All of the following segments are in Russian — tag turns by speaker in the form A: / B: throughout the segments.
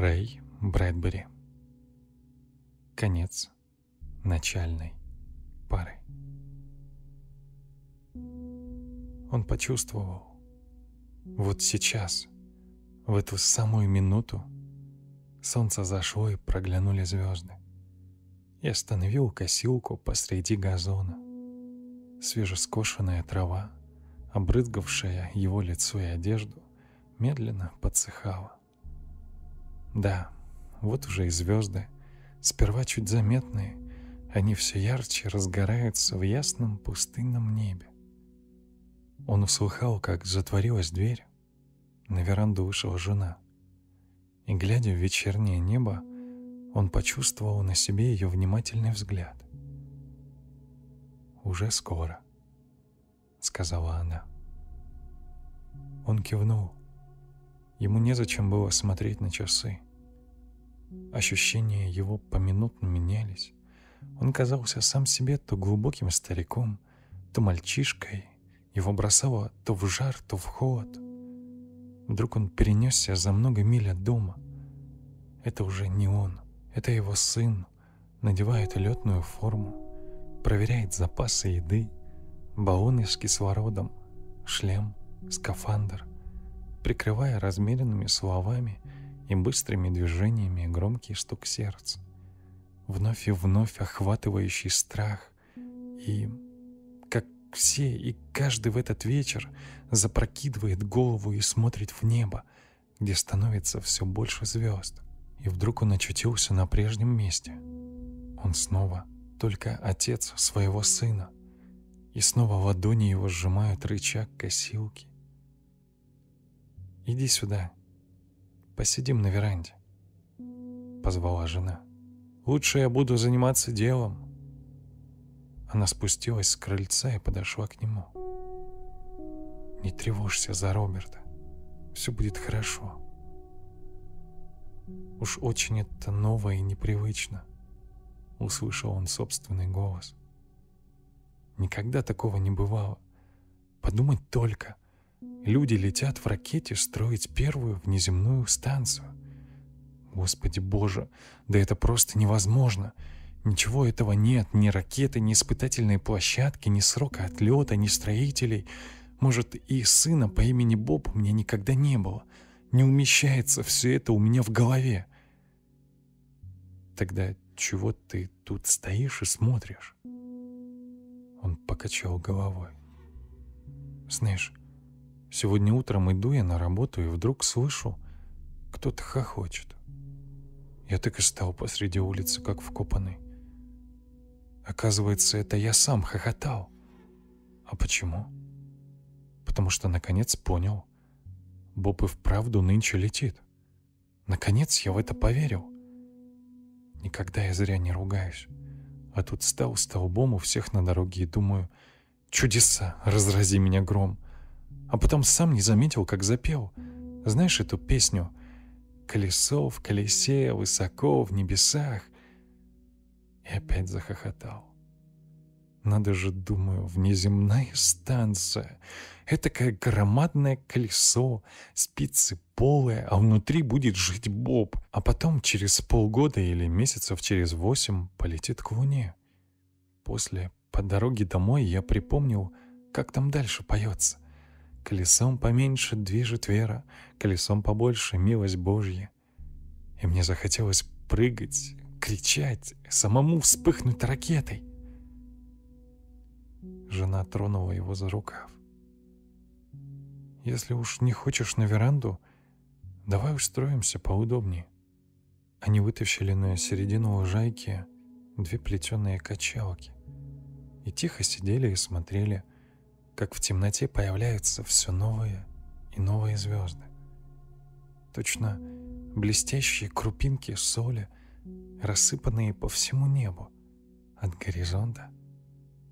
A: Рэй Брэдбери. Конец начальной пары. Он почувствовал, вот сейчас, в эту самую минуту, солнце зашло и проглянули звезды. И остановил косилку посреди газона. Свежескошенная трава, обрызгавшая его лицо и одежду, медленно подсыхала. Да, вот уже и звезды, сперва чуть заметные, они все ярче разгораются в ясном пустынном небе. Он услыхал, как затворилась дверь. На веранду вышла жена. И, глядя в вечернее небо, он почувствовал на себе ее внимательный взгляд. «Уже скоро», — сказала она. Он кивнул. Ему незачем было смотреть на часы. Ощущения его поминутно менялись. Он казался сам себе то глубоким стариком, то мальчишкой. Его бросало то в жар, то в холод. Вдруг он перенесся за много миль от дома. Это уже не он, это его сын. Надевает летную форму, проверяет запасы еды, баллоны с кислородом, шлем, скафандр прикрывая размеренными словами и быстрыми движениями громкий стук сердца, вновь и вновь охватывающий страх и, как все и каждый в этот вечер, запрокидывает голову и смотрит в небо, где становится все больше звезд. И вдруг он очутился на прежнем месте. Он снова только отец своего сына. И снова ладони его сжимают рычаг косилки. «Иди сюда. Посидим на веранде», — позвала жена. «Лучше я буду заниматься делом». Она спустилась с крыльца и подошла к нему. «Не тревожься за Роберта. Все будет хорошо». Уж очень это новое и непривычно, услышал он собственный голос. Никогда такого не бывало. Подумать только, Люди летят в ракете строить первую внеземную станцию. Господи боже, да это просто невозможно. Ничего этого нет, ни ракеты, ни испытательной площадки, ни срока отлета, ни строителей. Может, и сына по имени Боб у меня никогда не было. Не умещается все это у меня в голове. Тогда чего ты тут стоишь и смотришь? Он покачал головой. Знаешь, Сегодня утром иду я на работу и вдруг слышу, кто-то хохочет. Я так и стал посреди улицы, как вкопанный. Оказывается, это я сам хохотал. А почему? Потому что наконец понял. Боб и вправду нынче летит. Наконец я в это поверил. Никогда я зря не ругаюсь. А тут стал столбом у всех на дороге и думаю, чудеса, разрази меня гром — а потом сам не заметил, как запел. Знаешь эту песню «Колесо в колесе, высоко в небесах» и опять захохотал. Надо же, думаю, внеземная станция. Этакое громадное колесо, спицы полые, а внутри будет жить Боб. А потом через полгода или месяцев через восемь полетит к Луне. После, по дороге домой, я припомнил, как там дальше поется. Колесом поменьше движет вера, колесом побольше милость Божья. И мне захотелось прыгать, кричать, самому вспыхнуть ракетой. Жена тронула его за рукав. «Если уж не хочешь на веранду, давай устроимся поудобнее». Они вытащили на середину лужайки две плетеные качалки и тихо сидели и смотрели как в темноте появляются все новые и новые звезды. Точно блестящие крупинки соли, рассыпанные по всему небу, от горизонта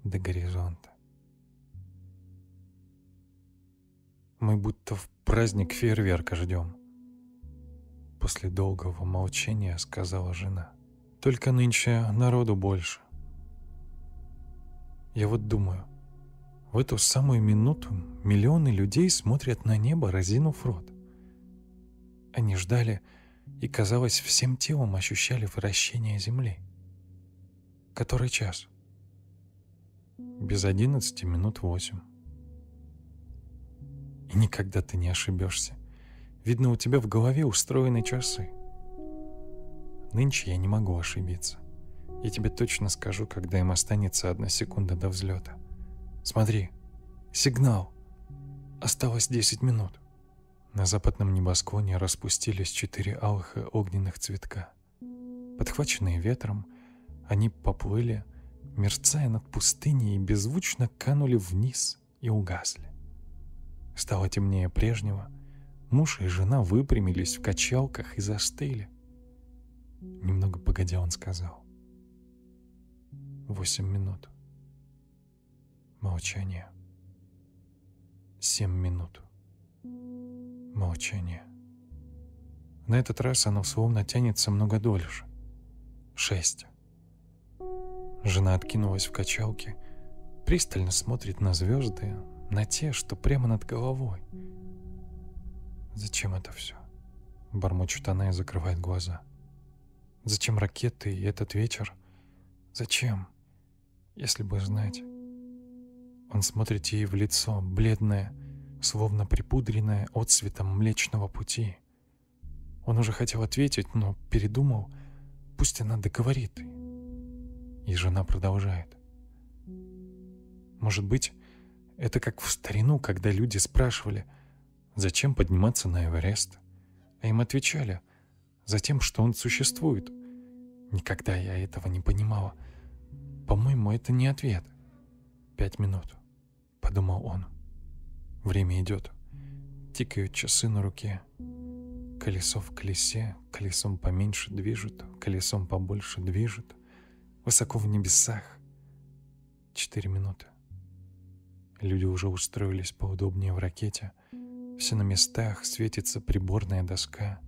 A: до горизонта. Мы будто в праздник фейерверка ждем. После долгого молчания сказала жена. Только нынче народу больше. Я вот думаю, в эту самую минуту миллионы людей смотрят на небо, разинув рот. Они ждали и, казалось, всем телом ощущали вращение Земли. Который час? Без одиннадцати минут восемь. И никогда ты не ошибешься. Видно, у тебя в голове устроены часы. Нынче я не могу ошибиться. Я тебе точно скажу, когда им останется одна секунда до взлета. Смотри, сигнал. Осталось 10 минут. На западном небосклоне распустились четыре алых и огненных цветка. Подхваченные ветром, они поплыли, мерцая над пустыней и беззвучно канули вниз и угасли. Стало темнее прежнего, муж и жена выпрямились в качалках и застыли. Немного погодя он сказал. Восемь минут. Молчание. Семь минут. Молчание. На этот раз оно словно тянется много дольше. Шесть. Жена откинулась в качалке, пристально смотрит на звезды, на те, что прямо над головой. Зачем это все? Бормочет она и закрывает глаза. Зачем ракеты и этот вечер? Зачем? Если бы знать. Он смотрит ей в лицо, бледное, словно припудренное отцветом Млечного Пути. Он уже хотел ответить, но передумал, пусть она договорит, и жена продолжает. Может быть, это как в старину, когда люди спрашивали, зачем подниматься на Эверест? А им отвечали, за тем, что он существует. Никогда я этого не понимала. По-моему, это не ответ. Пять минут, подумал он. Время идет. Тикают часы на руке. Колесо в колесе, колесом поменьше движет, колесом побольше движет высоко в небесах. Четыре минуты. Люди уже устроились поудобнее в ракете. Все на местах, светится приборная доска.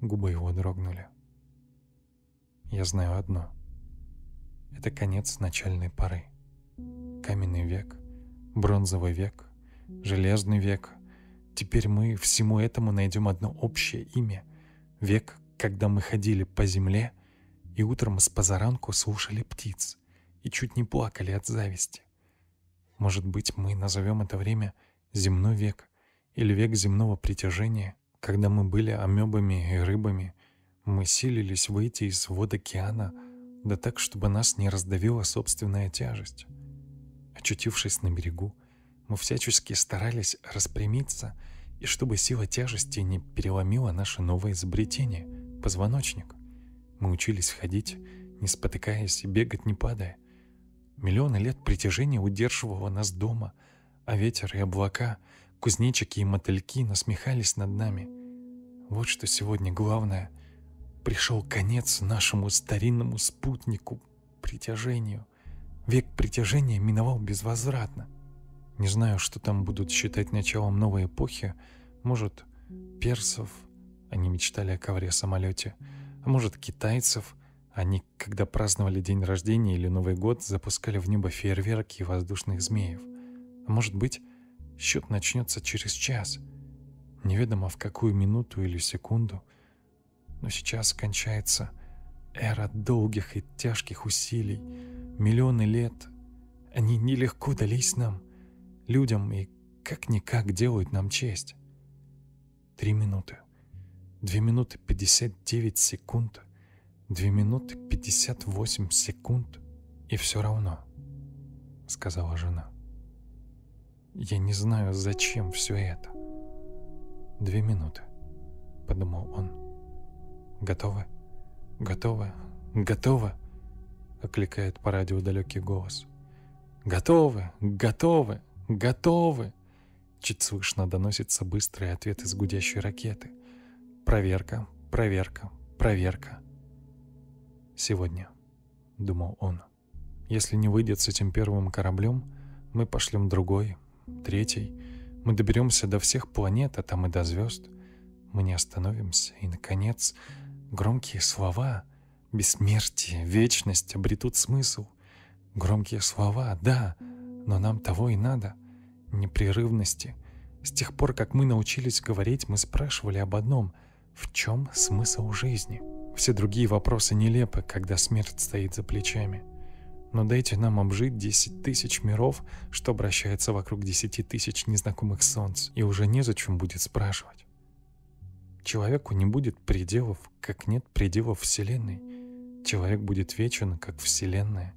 A: Губы его дрогнули. Я знаю одно. Это конец начальной поры. Каменный век, бронзовый век, железный век. Теперь мы всему этому найдем одно общее имя. Век, когда мы ходили по земле — и утром с позаранку слушали птиц и чуть не плакали от зависти. Может быть, мы назовем это время земной век или век земного притяжения, когда мы были амебами и рыбами, мы силились выйти из вод океана, да так, чтобы нас не раздавила собственная тяжесть. Очутившись на берегу, мы всячески старались распрямиться, и чтобы сила тяжести не переломила наше новое изобретение — позвоночник. Мы учились ходить, не спотыкаясь и бегать не падая. Миллионы лет притяжения удерживало нас дома, а ветер и облака, кузнечики и мотыльки насмехались над нами. Вот что сегодня главное. Пришел конец нашему старинному спутнику, притяжению. Век притяжения миновал безвозвратно. Не знаю, что там будут считать началом новой эпохи. Может, персов, они мечтали о ковре-самолете, а может китайцев. Они, когда праздновали день рождения или Новый год, запускали в небо фейерверки и воздушных змеев. А может быть, счет начнется через час. Неведомо в какую минуту или секунду. Но сейчас кончается эра долгих и тяжких усилий. Миллионы лет. Они нелегко дались нам, людям, и как-никак делают нам честь. Три минуты. 2 минуты 59 секунд, 2 минуты 58 секунд, и все равно, сказала жена. Я не знаю, зачем все это. Две минуты, подумал он. Готовы? Готовы? Готовы? Окликает по радио далекий голос. Готовы! Готовы! Готовы! Чуть слышно доносится быстрый ответ из гудящей ракеты — Проверка, проверка, проверка. Сегодня, думал он, если не выйдет с этим первым кораблем, мы пошлем другой, третий. Мы доберемся до всех планет, а там и до звезд. Мы не остановимся. И, наконец, громкие слова, бессмертие, вечность обретут смысл. Громкие слова, да, но нам того и надо. Непрерывности. С тех пор, как мы научились говорить, мы спрашивали об одном — В чем смысл жизни? Все другие вопросы нелепы, когда смерть стоит за плечами. Но дайте нам обжить 10 тысяч миров, что обращается вокруг 10 тысяч незнакомых солнц, и уже незачем будет спрашивать. Человеку не будет пределов, как нет пределов Вселенной. Человек будет вечен, как Вселенная.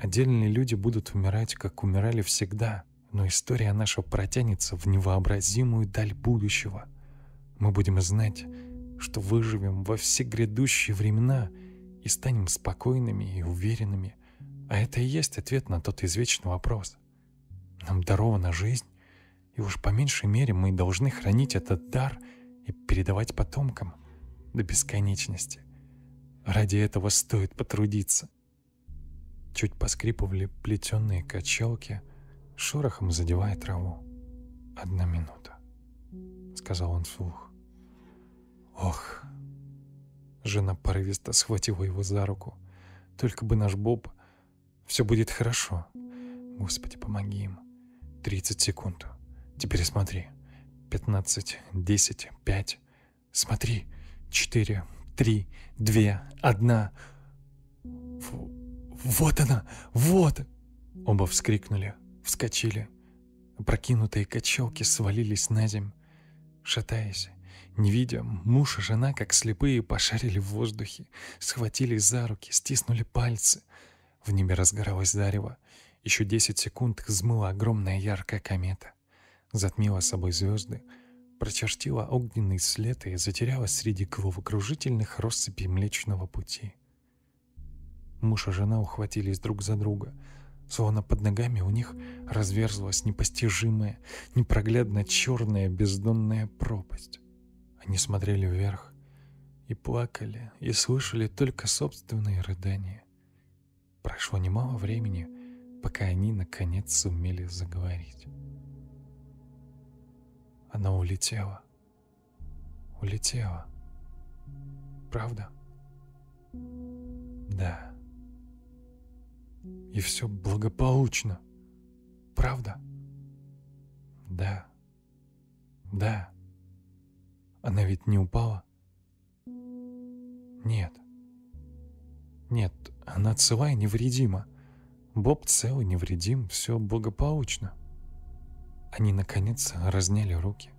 A: Отдельные люди будут умирать, как умирали всегда, но история наша протянется в невообразимую даль будущего. Мы будем знать, что выживем во все грядущие времена и станем спокойными и уверенными. А это и есть ответ на тот извечный вопрос. Нам дарована жизнь, и уж по меньшей мере мы должны хранить этот дар и передавать потомкам до бесконечности. Ради этого стоит потрудиться. Чуть поскрипывали плетеные качалки, шорохом задевая траву. «Одна минута», — сказал он вслух. Ох. Жена порывисто схватила его за руку. Только бы наш Боб... Все будет хорошо. Господи, помоги им. Тридцать секунд. Теперь смотри. Пятнадцать, десять, пять. Смотри. Четыре, три, две, одна. Вот она! Вот! Оба вскрикнули, вскочили. Прокинутые качалки свалились на земь, шатаясь не видя, муж и жена, как слепые, пошарили в воздухе, схватились за руки, стиснули пальцы. В небе разгоралось зарево. Еще десять секунд взмыла огромная яркая комета. Затмила собой звезды, прочертила огненный след и затерялась среди головокружительных россыпей Млечного Пути. Муж и жена ухватились друг за друга, словно под ногами у них разверзлась непостижимая, непроглядно черная бездонная пропасть. Они смотрели вверх и плакали, и слышали только собственные рыдания. Прошло немало времени, пока они наконец сумели заговорить. Она улетела. Улетела. Правда? Да. И все благополучно. Правда? Да. Да. Она ведь не упала? Нет. Нет, она цела и невредима. Боб цел и невредим, все благополучно. Они, наконец, разняли руки.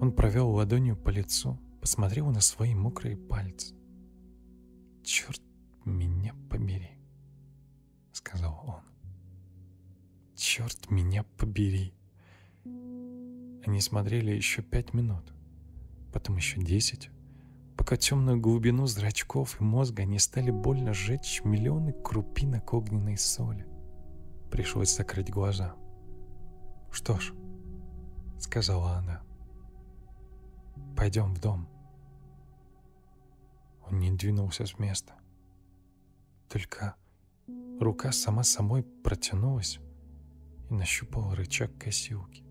A: Он провел ладонью по лицу, посмотрел на свои мокрые пальцы. «Черт меня побери», — сказал он. «Черт меня побери». Они смотрели еще пять минут потом еще десять, пока темную глубину зрачков и мозга не стали больно сжечь миллионы крупинок огненной соли. Пришлось закрыть глаза. «Что ж», — сказала она, — «пойдем в дом». Он не двинулся с места. Только рука сама собой протянулась и нащупала рычаг косилки.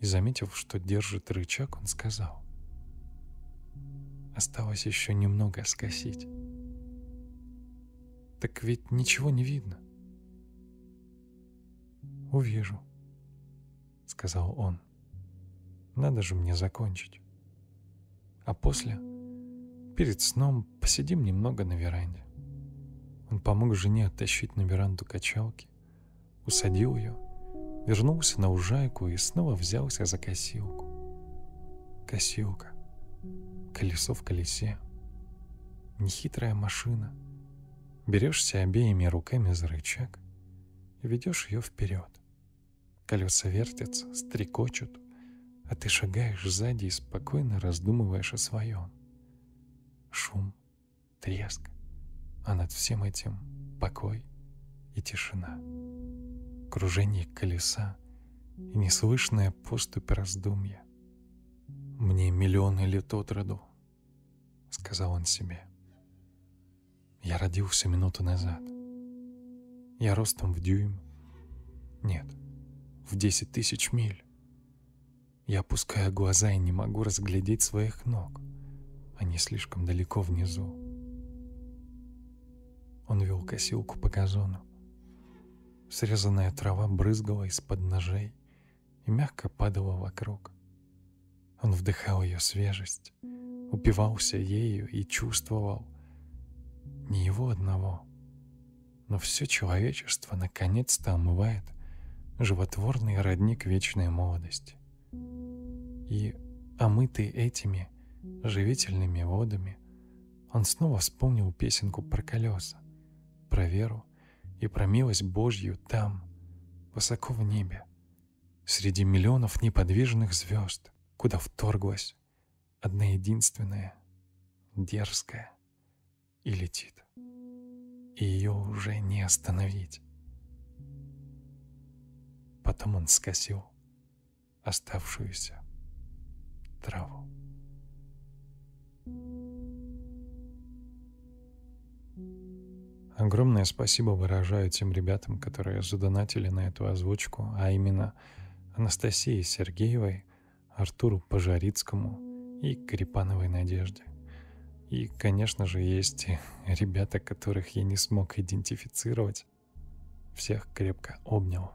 A: И заметив, что держит рычаг, он сказал. Осталось еще немного скосить. Так ведь ничего не видно. «Увижу», — сказал он. «Надо же мне закончить. А после, перед сном, посидим немного на веранде». Он помог жене оттащить на веранду качалки, усадил ее, вернулся на ужайку и снова взялся за косилку. Косилка колесо в колесе. Нехитрая машина. Берешься обеими руками за рычаг и ведешь ее вперед. Колеса вертятся, стрекочут, а ты шагаешь сзади и спокойно раздумываешь о своем. Шум, треск, а над всем этим покой и тишина. Кружение колеса и неслышная поступь раздумья. «Мне миллионы лет от роду», — сказал он себе. «Я родился минуту назад. Я ростом в дюйм. Нет, в десять тысяч миль. Я опускаю глаза и не могу разглядеть своих ног. Они слишком далеко внизу. Он вел косилку по газону. Срезанная трава брызгала из-под ножей и мягко падала вокруг. Он вдыхал ее свежесть, упивался ею и чувствовал не его одного, но все человечество наконец-то омывает животворный родник вечной молодости. И, омытый этими живительными водами, он снова вспомнил песенку про колеса, про веру и про милость Божью там, высоко в небе, среди миллионов неподвижных звезд, куда вторглась одна единственная, дерзкая, и летит. И ее уже не остановить. Потом он скосил оставшуюся траву. Огромное спасибо выражаю тем ребятам, которые задонатили на эту озвучку, а именно Анастасии Сергеевой, Артуру Пожарицкому и Карипановой Надежде. И, конечно же, есть ребята, которых я не смог идентифицировать. Всех крепко обнял.